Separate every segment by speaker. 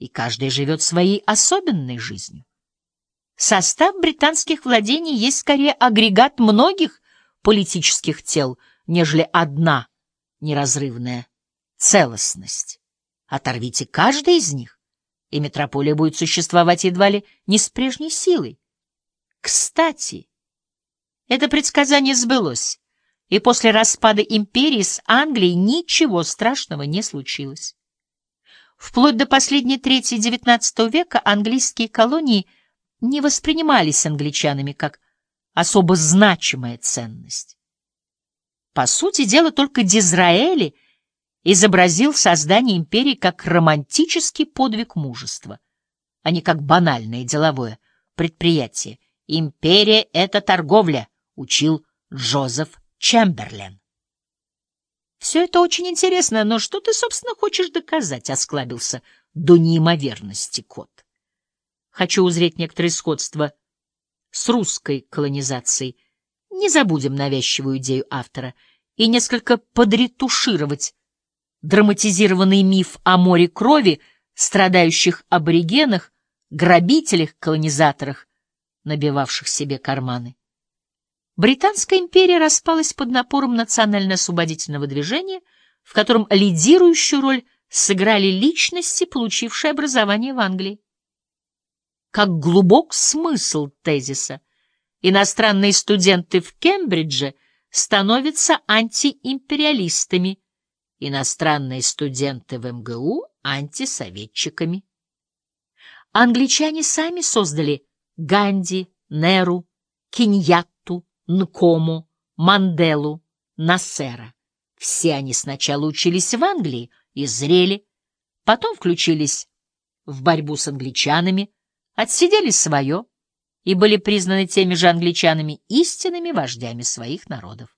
Speaker 1: и каждый живет своей особенной жизнью. Состав британских владений есть скорее агрегат многих политических тел, нежели одна неразрывная целостность. Оторвите каждый из них, и метрополия будет существовать едва ли не с прежней силой. Кстати, это предсказание сбылось, и после распада империи с Англией ничего страшного не случилось. Вплоть до последней трети XIX века английские колонии – не воспринимались англичанами как особо значимая ценность. По сути дела, только Дизраэли изобразил создание империи как романтический подвиг мужества, а не как банальное деловое предприятие. «Империя — это торговля», — учил Джозеф Чемберлен. «Все это очень интересно, но что ты, собственно, хочешь доказать?» — осклабился до неимоверности кот. Хочу узреть некоторые сходства с русской колонизацией. Не забудем навязчивую идею автора и несколько подретушировать драматизированный миф о море крови, страдающих аборигенах, грабителях, колонизаторах, набивавших себе карманы. Британская империя распалась под напором национально-освободительного движения, в котором лидирующую роль сыграли личности, получившие образование в Англии как глубок смысл тезиса. Иностранные студенты в Кембридже становятся антиимпериалистами, иностранные студенты в МГУ — антисоветчиками. Англичане сами создали Ганди, Неру, Киньятту, Нкому, Манделу, Нассера. Все они сначала учились в Англии и зрели, потом включились в борьбу с англичанами, отсидели свое и были признаны теми же англичанами истинными вождями своих народов.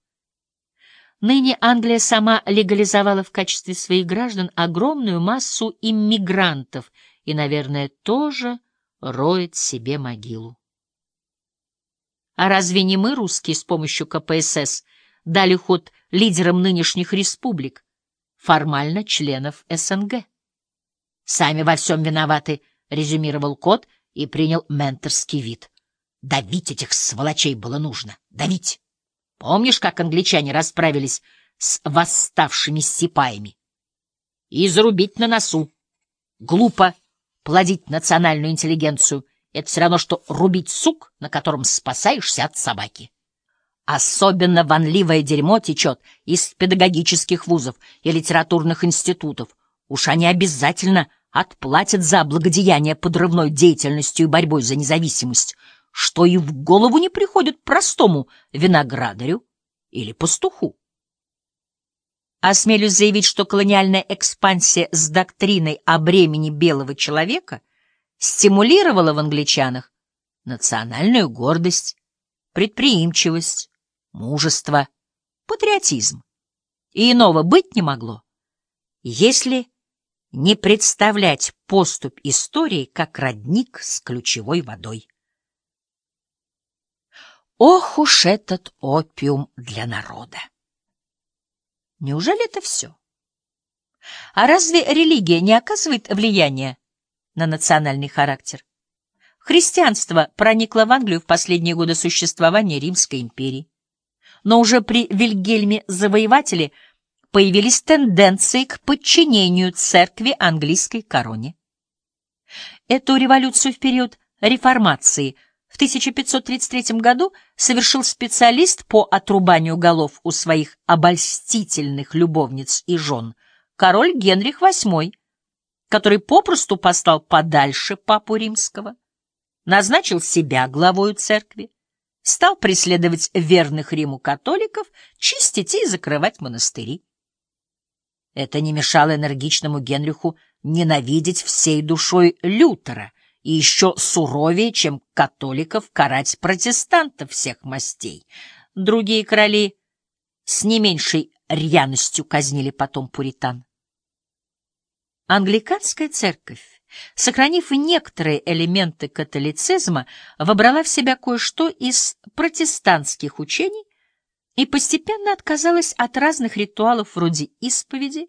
Speaker 1: Ныне Англия сама легализовала в качестве своих граждан огромную массу иммигрантов и, наверное, тоже роет себе могилу. А разве не мы, русские, с помощью КПСС дали ход лидерам нынешних республик, формально членов СНГ? Сами во всем виноваты, резюмировал Кот, и принял менторский вид. Давить этих сволочей было нужно. Давить. Помнишь, как англичане расправились с восставшими сипаями? И зарубить на носу. Глупо плодить национальную интеллигенцию. Это все равно, что рубить сук, на котором спасаешься от собаки. Особенно вонливое дерьмо течет из педагогических вузов и литературных институтов. Уж они обязательно отплатят за благодеяние подрывной деятельностью и борьбой за независимость, что и в голову не приходит простому виноградарю или пастуху. Осмелюсь заявить, что колониальная экспансия с доктриной о бремени белого человека стимулировала в англичанах национальную гордость, предприимчивость, мужество, патриотизм. И иного быть не могло, если не представлять поступь истории как родник с ключевой водой. Ох уж этот опиум для народа! Неужели это все? А разве религия не оказывает влияния на национальный характер? Христианство проникло в Англию в последние годы существования Римской империи. Но уже при Вильгельме Завоевателе – появились тенденции к подчинению церкви английской короне. Эту революцию в период реформации в 1533 году совершил специалист по отрубанию голов у своих обольстительных любовниц и жен, король Генрих VIII, который попросту послал подальше папу римского, назначил себя главою церкви, стал преследовать верных Риму католиков, чистить и закрывать монастыри. Это не мешало энергичному Генриху ненавидеть всей душой Лютера и еще суровее, чем католиков, карать протестантов всех мастей. Другие короли с не меньшей рьяностью казнили потом пуритан. Англиканская церковь, сохранив некоторые элементы католицизма, вобрала в себя кое-что из протестантских учений и постепенно отказалась от разных ритуалов вроде исповеди,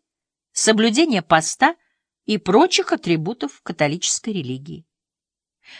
Speaker 1: соблюдения поста и прочих атрибутов католической религии.